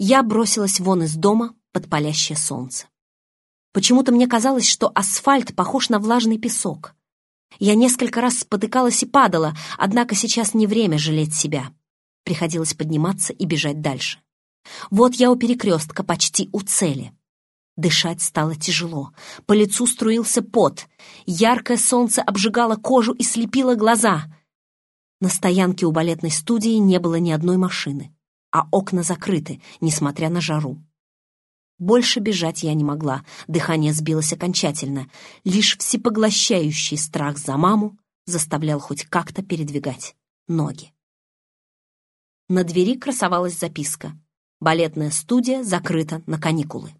Я бросилась вон из дома под палящее солнце. Почему-то мне казалось, что асфальт похож на влажный песок. Я несколько раз спотыкалась и падала, однако сейчас не время жалеть себя. Приходилось подниматься и бежать дальше. Вот я у перекрестка, почти у цели. Дышать стало тяжело. По лицу струился пот. Яркое солнце обжигало кожу и слепило глаза. На стоянке у балетной студии не было ни одной машины, а окна закрыты, несмотря на жару. Больше бежать я не могла, дыхание сбилось окончательно. Лишь всепоглощающий страх за маму заставлял хоть как-то передвигать ноги. На двери красовалась записка. Балетная студия закрыта на каникулы.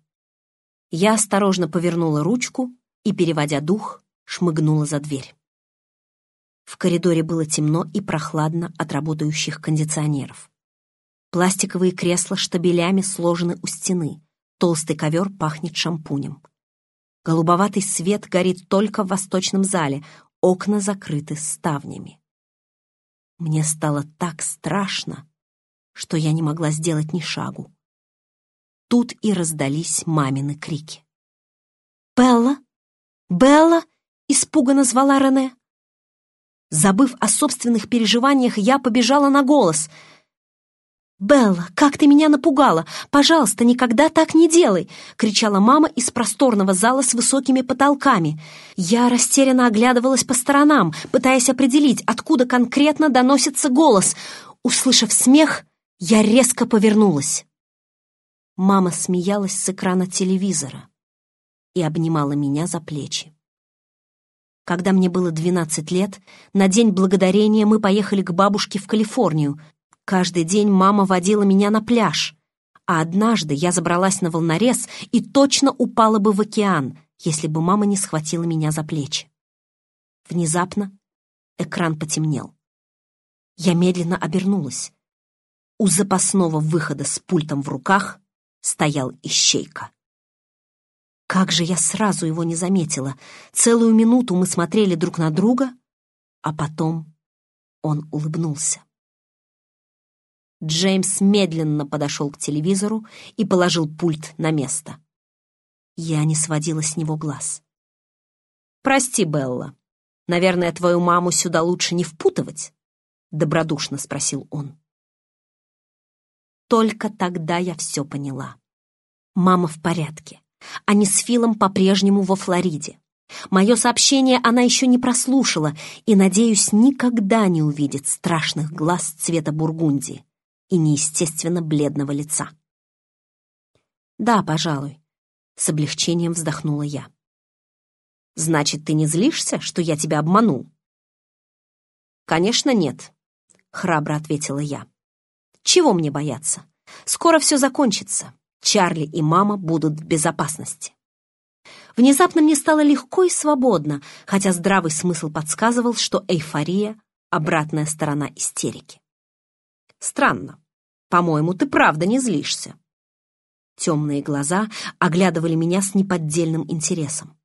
Я осторожно повернула ручку и, переводя дух, шмыгнула за дверь. В коридоре было темно и прохладно от работающих кондиционеров. Пластиковые кресла штабелями сложены у стены, толстый ковер пахнет шампунем. Голубоватый свет горит только в восточном зале, окна закрыты ставнями. Мне стало так страшно, что я не могла сделать ни шагу. Тут и раздались мамины крики. «Белла! Белла!» — испуганно звала Рене. Забыв о собственных переживаниях, я побежала на голос. «Белла, как ты меня напугала! Пожалуйста, никогда так не делай!» — кричала мама из просторного зала с высокими потолками. Я растерянно оглядывалась по сторонам, пытаясь определить, откуда конкретно доносится голос. Услышав смех, я резко повернулась. Мама смеялась с экрана телевизора и обнимала меня за плечи. Когда мне было 12 лет, на День Благодарения мы поехали к бабушке в Калифорнию. Каждый день мама водила меня на пляж, а однажды я забралась на волнорез и точно упала бы в океан, если бы мама не схватила меня за плечи. Внезапно экран потемнел. Я медленно обернулась. У запасного выхода с пультом в руках стоял ищейка. Как же я сразу его не заметила. Целую минуту мы смотрели друг на друга, а потом он улыбнулся. Джеймс медленно подошел к телевизору и положил пульт на место. Я не сводила с него глаз. «Прости, Белла, наверное, твою маму сюда лучше не впутывать?» — добродушно спросил он. Только тогда я все поняла. Мама в порядке. Они с Филом по-прежнему во Флориде. Мое сообщение она еще не прослушала и, надеюсь, никогда не увидит страшных глаз цвета бургундии и неестественно бледного лица. «Да, пожалуй», — с облегчением вздохнула я. «Значит, ты не злишься, что я тебя обманул?» «Конечно, нет», — храбро ответила я. Чего мне бояться? Скоро все закончится. Чарли и мама будут в безопасности. Внезапно мне стало легко и свободно, хотя здравый смысл подсказывал, что эйфория — обратная сторона истерики. Странно. По-моему, ты правда не злишься. Темные глаза оглядывали меня с неподдельным интересом.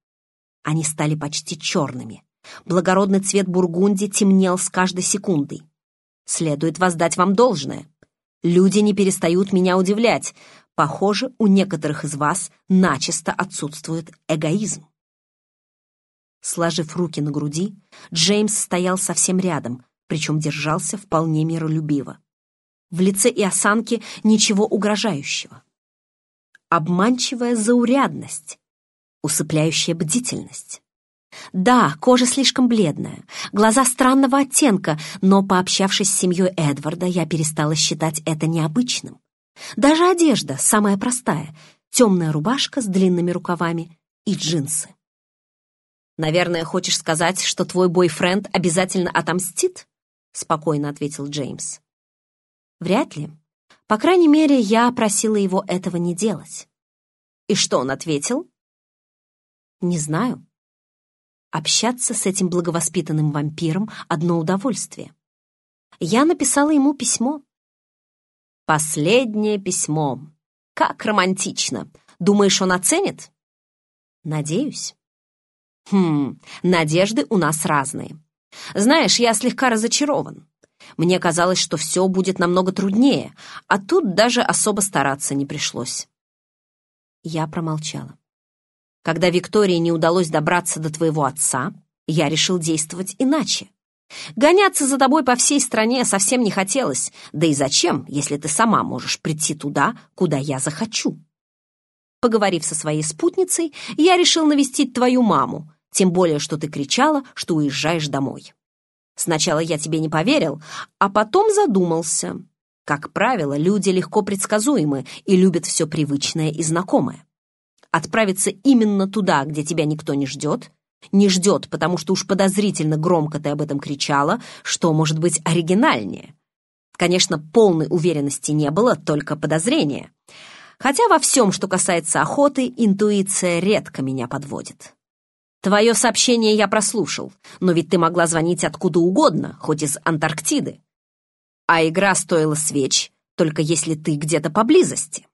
Они стали почти черными. Благородный цвет бургунди темнел с каждой секундой. Следует воздать вам должное. Люди не перестают меня удивлять. Похоже, у некоторых из вас начисто отсутствует эгоизм. Сложив руки на груди, Джеймс стоял совсем рядом, причем держался вполне миролюбиво. В лице и осанке ничего угрожающего. Обманчивая заурядность, усыпляющая бдительность. Да, кожа слишком бледная, глаза странного оттенка, но, пообщавшись с семьей Эдварда, я перестала считать это необычным. Даже одежда самая простая, темная рубашка с длинными рукавами и джинсы. «Наверное, хочешь сказать, что твой бойфренд обязательно отомстит?» — спокойно ответил Джеймс. «Вряд ли. По крайней мере, я просила его этого не делать». «И что он ответил?» «Не знаю. Общаться с этим благовоспитанным вампиром — одно удовольствие. Я написала ему письмо. Последнее письмо. Как романтично. Думаешь, он оценит? Надеюсь. Хм, надежды у нас разные. Знаешь, я слегка разочарован. Мне казалось, что все будет намного труднее, а тут даже особо стараться не пришлось. Я промолчала. Когда Виктории не удалось добраться до твоего отца, я решил действовать иначе. Гоняться за тобой по всей стране совсем не хотелось, да и зачем, если ты сама можешь прийти туда, куда я захочу. Поговорив со своей спутницей, я решил навестить твою маму, тем более, что ты кричала, что уезжаешь домой. Сначала я тебе не поверил, а потом задумался. Как правило, люди легко предсказуемы и любят все привычное и знакомое. Отправиться именно туда, где тебя никто не ждет, не ждет, потому что уж подозрительно громко ты об этом кричала, что может быть оригинальнее. Конечно, полной уверенности не было, только подозрение. Хотя во всем, что касается охоты, интуиция редко меня подводит. Твое сообщение я прослушал, но ведь ты могла звонить откуда угодно, хоть из Антарктиды. А игра стоила свеч, только если ты где-то поблизости.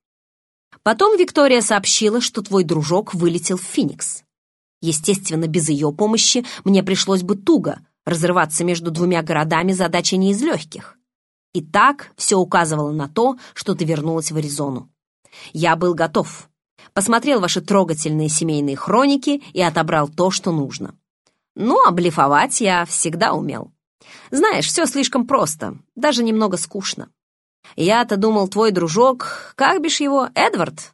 Потом Виктория сообщила, что твой дружок вылетел в Феникс. Естественно, без ее помощи мне пришлось бы туго. Разрываться между двумя городами задача не из легких. И так все указывало на то, что ты вернулась в Аризону. Я был готов. Посмотрел ваши трогательные семейные хроники и отобрал то, что нужно. Ну, а блефовать я всегда умел. Знаешь, все слишком просто, даже немного скучно. Я-то думал, твой дружок, как бишь его, Эдвард,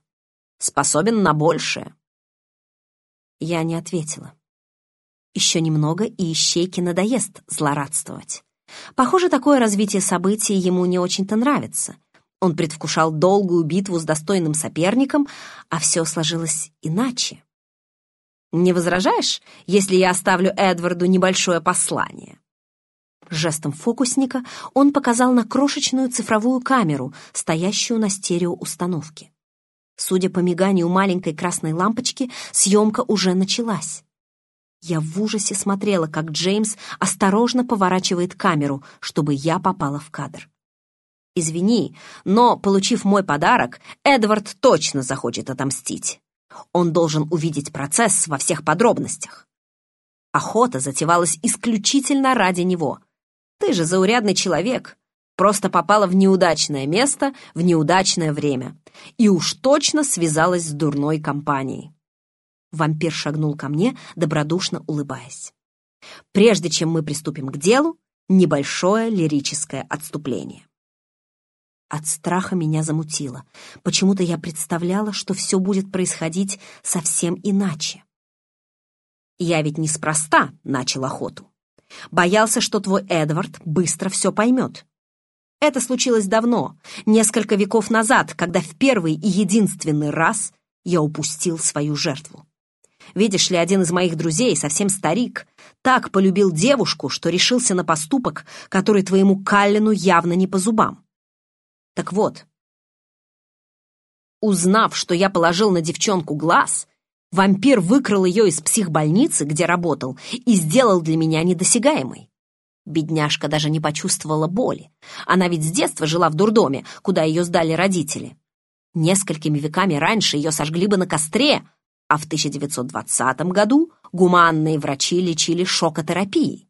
способен на большее. Я не ответила. Еще немного, и Ищейке надоест злорадствовать. Похоже, такое развитие событий ему не очень-то нравится. Он предвкушал долгую битву с достойным соперником, а все сложилось иначе. «Не возражаешь, если я оставлю Эдварду небольшое послание?» Жестом фокусника он показал на крошечную цифровую камеру, стоящую на стереоустановке. Судя по миганию маленькой красной лампочки, съемка уже началась. Я в ужасе смотрела, как Джеймс осторожно поворачивает камеру, чтобы я попала в кадр. Извини, но, получив мой подарок, Эдвард точно захочет отомстить. Он должен увидеть процесс во всех подробностях. Охота затевалась исключительно ради него. Ты же заурядный человек, просто попала в неудачное место в неудачное время и уж точно связалась с дурной компанией. Вампир шагнул ко мне, добродушно улыбаясь. Прежде чем мы приступим к делу, небольшое лирическое отступление. От страха меня замутило. Почему-то я представляла, что все будет происходить совсем иначе. Я ведь неспроста начал охоту. Боялся, что твой Эдвард быстро все поймет. Это случилось давно, несколько веков назад, когда в первый и единственный раз я упустил свою жертву. Видишь ли, один из моих друзей, совсем старик, так полюбил девушку, что решился на поступок, который твоему Каллину явно не по зубам. Так вот, узнав, что я положил на девчонку глаз, вампир выкрал ее из психбольницы, где работал, и сделал для меня недосягаемой. Бедняжка даже не почувствовала боли. Она ведь с детства жила в дурдоме, куда ее сдали родители. Несколькими веками раньше ее сожгли бы на костре, а в 1920 году гуманные врачи лечили шокотерапией.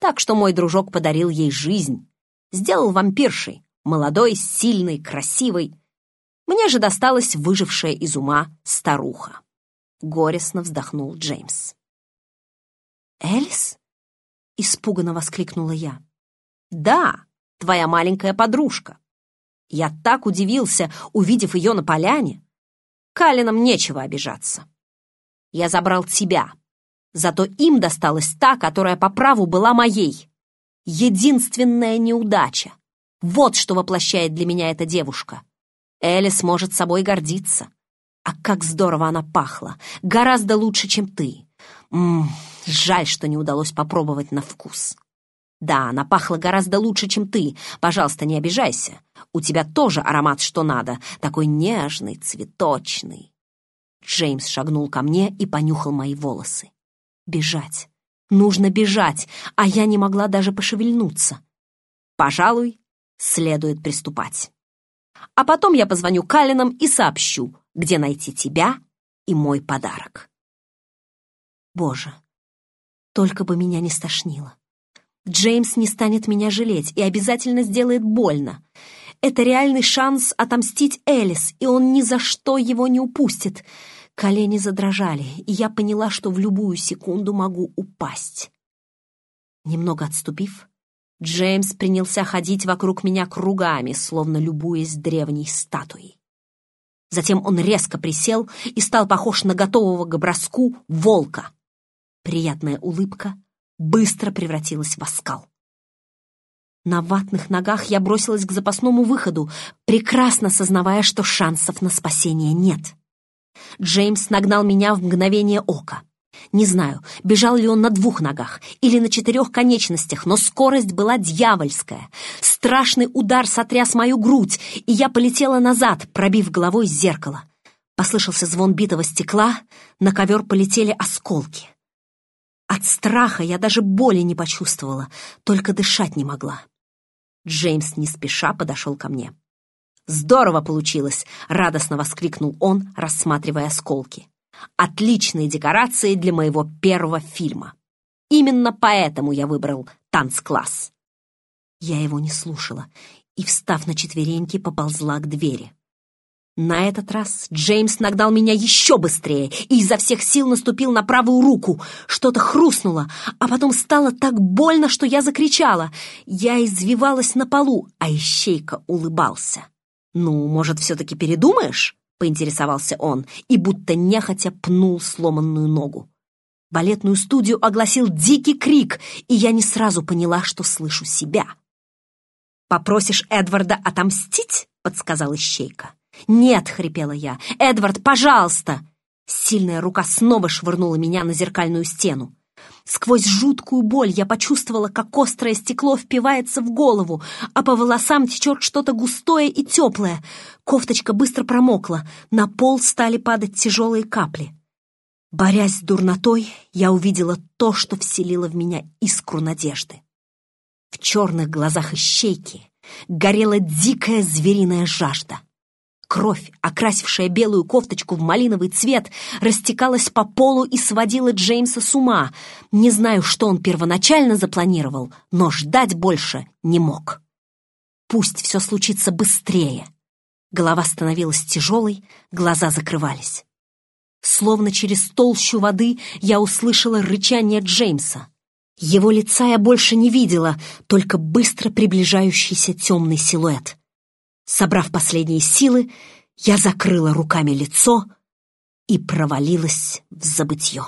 Так что мой дружок подарил ей жизнь, сделал вампиршей, молодой, сильной, красивой. Мне же досталась выжившая из ума старуха. Горестно вздохнул Джеймс. «Элис?» — испуганно воскликнула я. «Да, твоя маленькая подружка. Я так удивился, увидев ее на поляне. Калинам нечего обижаться. Я забрал тебя, зато им досталась та, которая по праву была моей. Единственная неудача. Вот что воплощает для меня эта девушка. Элис может собой гордиться. А как здорово она пахла. Гораздо лучше, чем ты. М -м, жаль, что не удалось попробовать на вкус. Да, она пахла гораздо лучше, чем ты. Пожалуйста, не обижайся. У тебя тоже аромат что надо. Такой нежный, цветочный. Джеймс шагнул ко мне и понюхал мои волосы. Бежать. Нужно бежать, а я не могла даже пошевельнуться. Пожалуй, следует приступать. А потом я позвоню Калинам и сообщу, где найти тебя и мой подарок. Боже, только бы меня не стошнило. Джеймс не станет меня жалеть и обязательно сделает больно. Это реальный шанс отомстить Элис, и он ни за что его не упустит. Колени задрожали, и я поняла, что в любую секунду могу упасть. Немного отступив, Джеймс принялся ходить вокруг меня кругами, словно любуясь древней статуей. Затем он резко присел и стал похож на готового к броску волка. Приятная улыбка быстро превратилась в оскал. На ватных ногах я бросилась к запасному выходу, прекрасно сознавая, что шансов на спасение нет. Джеймс нагнал меня в мгновение ока. Не знаю, бежал ли он на двух ногах или на четырех конечностях, но скорость была дьявольская. Страшный удар сотряс мою грудь, и я полетела назад, пробив головой зеркало. Послышался звон битого стекла, на ковер полетели осколки. От страха я даже боли не почувствовала, только дышать не могла. Джеймс не спеша подошел ко мне. «Здорово получилось!» — радостно воскликнул он, рассматривая осколки. «Отличные декорации для моего первого фильма. Именно поэтому я выбрал танцкласс». Я его не слушала и, встав на четвереньки, поползла к двери. На этот раз Джеймс нагнал меня еще быстрее и изо всех сил наступил на правую руку. Что-то хрустнуло, а потом стало так больно, что я закричала. Я извивалась на полу, а Ищейка улыбался. «Ну, может, все-таки передумаешь?» — поинтересовался он и будто нехотя пнул сломанную ногу. Балетную студию огласил дикий крик, и я не сразу поняла, что слышу себя. «Попросишь Эдварда отомстить?» — подсказал Ищейка. «Нет!» — хрипела я. «Эдвард, пожалуйста!» Сильная рука снова швырнула меня на зеркальную стену. Сквозь жуткую боль я почувствовала, как острое стекло впивается в голову, а по волосам течет что-то густое и теплое. Кофточка быстро промокла, на пол стали падать тяжелые капли. Борясь с дурнотой, я увидела то, что вселило в меня искру надежды. В черных глазах ищейки горела дикая звериная жажда. Кровь, окрасившая белую кофточку в малиновый цвет, растекалась по полу и сводила Джеймса с ума. Не знаю, что он первоначально запланировал, но ждать больше не мог. Пусть все случится быстрее. Голова становилась тяжелой, глаза закрывались. Словно через толщу воды я услышала рычание Джеймса. Его лица я больше не видела, только быстро приближающийся темный силуэт. Собрав последние силы, я закрыла руками лицо и провалилась в забытье.